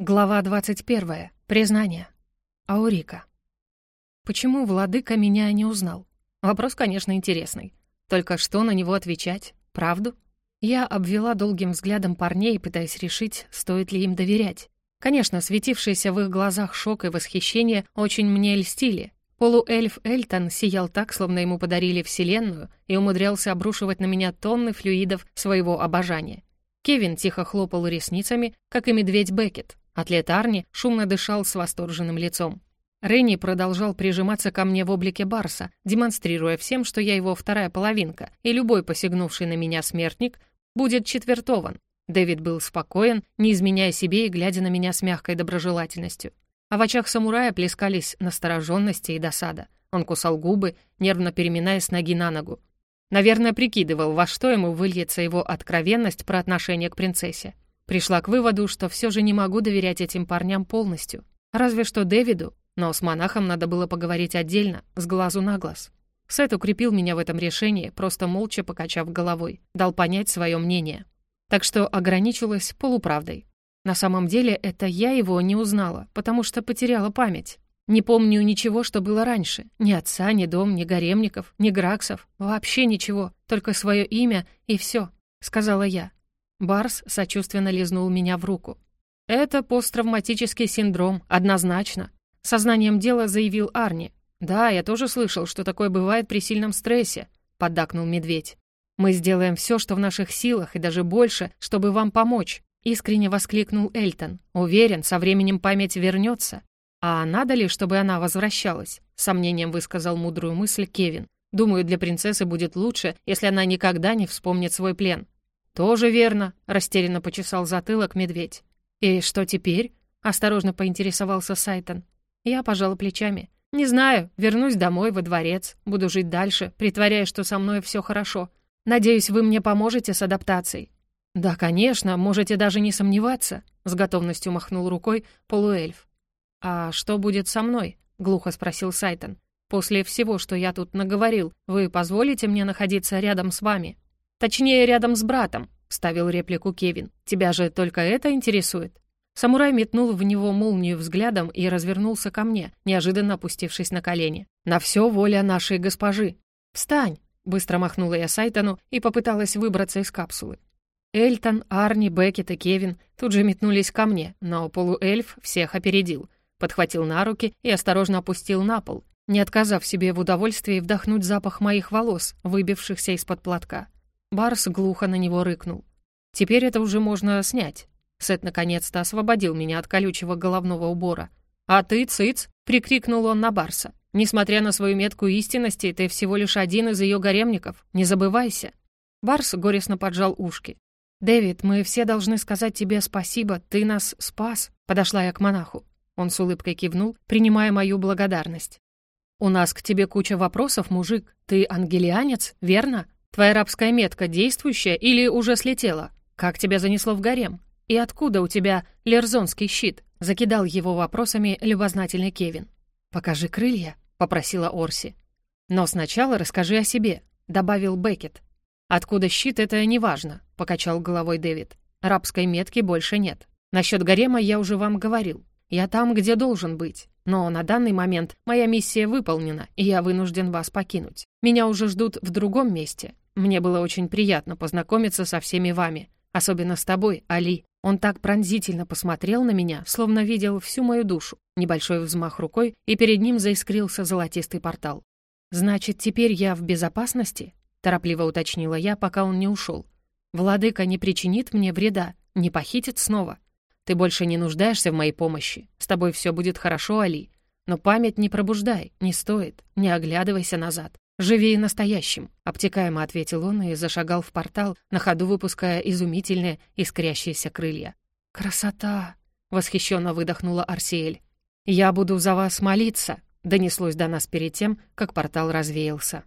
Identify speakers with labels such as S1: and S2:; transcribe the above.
S1: Глава 21. Признание. Аурика. Почему владыка меня не узнал? Вопрос, конечно, интересный. Только что на него отвечать? Правду? Я обвела долгим взглядом парней, пытаясь решить, стоит ли им доверять. Конечно, светившиеся в их глазах шок и восхищение очень мне льстили. Полуэльф Эльтон сиял так, словно ему подарили Вселенную, и умудрялся обрушивать на меня тонны флюидов своего обожания. Кевин тихо хлопал ресницами, как и медведь Беккет, Атлет Арни шумно дышал с восторженным лицом. Ренни продолжал прижиматься ко мне в облике Барса, демонстрируя всем, что я его вторая половинка, и любой посягнувший на меня смертник будет четвертован. Дэвид был спокоен, не изменяя себе и глядя на меня с мягкой доброжелательностью. А в очах самурая плескались настороженности и досада. Он кусал губы, нервно переминаясь с ноги на ногу. Наверное, прикидывал, во что ему выльется его откровенность про отношение к принцессе. Пришла к выводу, что все же не могу доверять этим парням полностью. Разве что Дэвиду, но с монахом надо было поговорить отдельно, с глазу на глаз. Сет укрепил меня в этом решении, просто молча покачав головой, дал понять свое мнение. Так что ограничилась полуправдой. На самом деле это я его не узнала, потому что потеряла память. Не помню ничего, что было раньше. Ни отца, ни дом, ни гаремников, ни граксов. Вообще ничего, только свое имя и все, сказала я. Барс сочувственно лизнул меня в руку. «Это посттравматический синдром, однозначно», — сознанием дела заявил Арни. «Да, я тоже слышал, что такое бывает при сильном стрессе», — поддакнул медведь. «Мы сделаем все, что в наших силах, и даже больше, чтобы вам помочь», — искренне воскликнул Эльтон. «Уверен, со временем память вернется». «А надо ли, чтобы она возвращалась?» — сомнением высказал мудрую мысль Кевин. «Думаю, для принцессы будет лучше, если она никогда не вспомнит свой плен. «Тоже верно», — растерянно почесал затылок медведь. «И что теперь?» — осторожно поинтересовался Сайтон. Я пожала плечами. «Не знаю, вернусь домой, во дворец, буду жить дальше, притворяя, что со мной все хорошо. Надеюсь, вы мне поможете с адаптацией». «Да, конечно, можете даже не сомневаться», — с готовностью махнул рукой полуэльф. «А что будет со мной?» — глухо спросил Сайтон. «После всего, что я тут наговорил, вы позволите мне находиться рядом с вами?» «Точнее, рядом с братом», — ставил реплику Кевин. «Тебя же только это интересует?» Самурай метнул в него молнию взглядом и развернулся ко мне, неожиданно опустившись на колени. «На все воля нашей госпожи!» «Встань!» — быстро махнула я Сайтону и попыталась выбраться из капсулы. Эльтон, Арни, Беккет и Кевин тут же метнулись ко мне, но полуэльф всех опередил. Подхватил на руки и осторожно опустил на пол, не отказав себе в удовольствии вдохнуть запах моих волос, выбившихся из-под платка. Барс глухо на него рыкнул. «Теперь это уже можно снять». Сет наконец-то освободил меня от колючего головного убора. «А ты, цыц!» — прикрикнул он на Барса. «Несмотря на свою метку истинности, ты всего лишь один из ее гаремников. Не забывайся!» Барс горестно поджал ушки. «Дэвид, мы все должны сказать тебе спасибо, ты нас спас», — подошла я к монаху. Он с улыбкой кивнул, принимая мою благодарность. «У нас к тебе куча вопросов, мужик. Ты ангелианец, верно?» Твоя рабская метка действующая или уже слетела? Как тебя занесло в гарем? И откуда у тебя лерзонский щит?» Закидал его вопросами любознательный Кевин. «Покажи крылья», — попросила Орси. «Но сначала расскажи о себе», — добавил Беккет. «Откуда щит, это неважно», — покачал головой Дэвид. «Рабской метки больше нет. Насчет гарема я уже вам говорил. Я там, где должен быть. Но на данный момент моя миссия выполнена, и я вынужден вас покинуть. Меня уже ждут в другом месте. Мне было очень приятно познакомиться со всеми вами, особенно с тобой, Али. Он так пронзительно посмотрел на меня, словно видел всю мою душу. Небольшой взмах рукой, и перед ним заискрился золотистый портал. «Значит, теперь я в безопасности?» — торопливо уточнила я, пока он не ушел. «Владыка не причинит мне вреда, не похитит снова». Ты больше не нуждаешься в моей помощи. С тобой все будет хорошо, Али. Но память не пробуждай, не стоит. Не оглядывайся назад. Живи настоящим», — обтекаемо ответил он и зашагал в портал, на ходу выпуская изумительные искрящиеся крылья. «Красота!» — восхищенно выдохнула Арсиэль. «Я буду за вас молиться», — донеслось до нас перед тем, как портал развеялся.